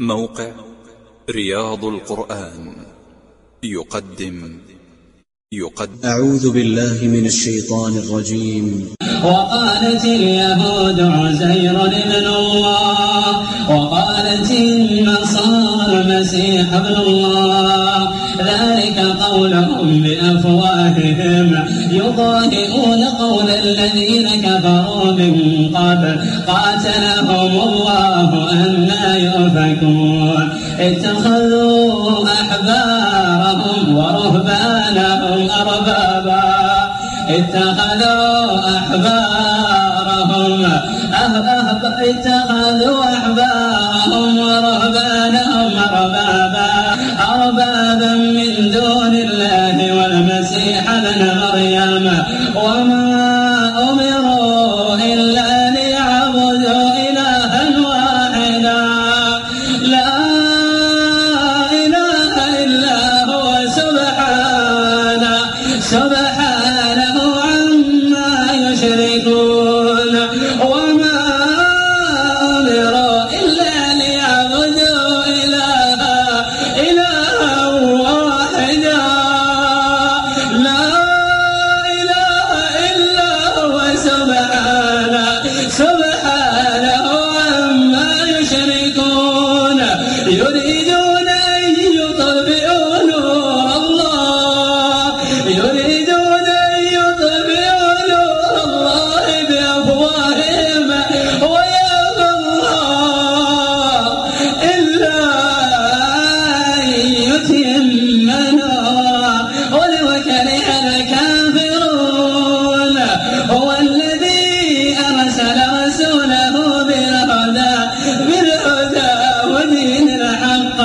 موقع رياض القرآن. يقدم. يقدم. أعوذ بالله من الشيطان الرجيم. وقالت اليهود عزير ابن الله. وقالت النصارى المسيح ابن الله. ذلك قولهم بأفواههم. يضاهئون قول الذين كفروا من قبل. قاتلهم الله أنا يؤفكون. اتخذوا أحبارهم ورهبانهم أربابا. اتخذوا أحبارهم اتخذوا أحبارهم ورهبانهم أربابا. أربابا basada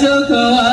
这渴望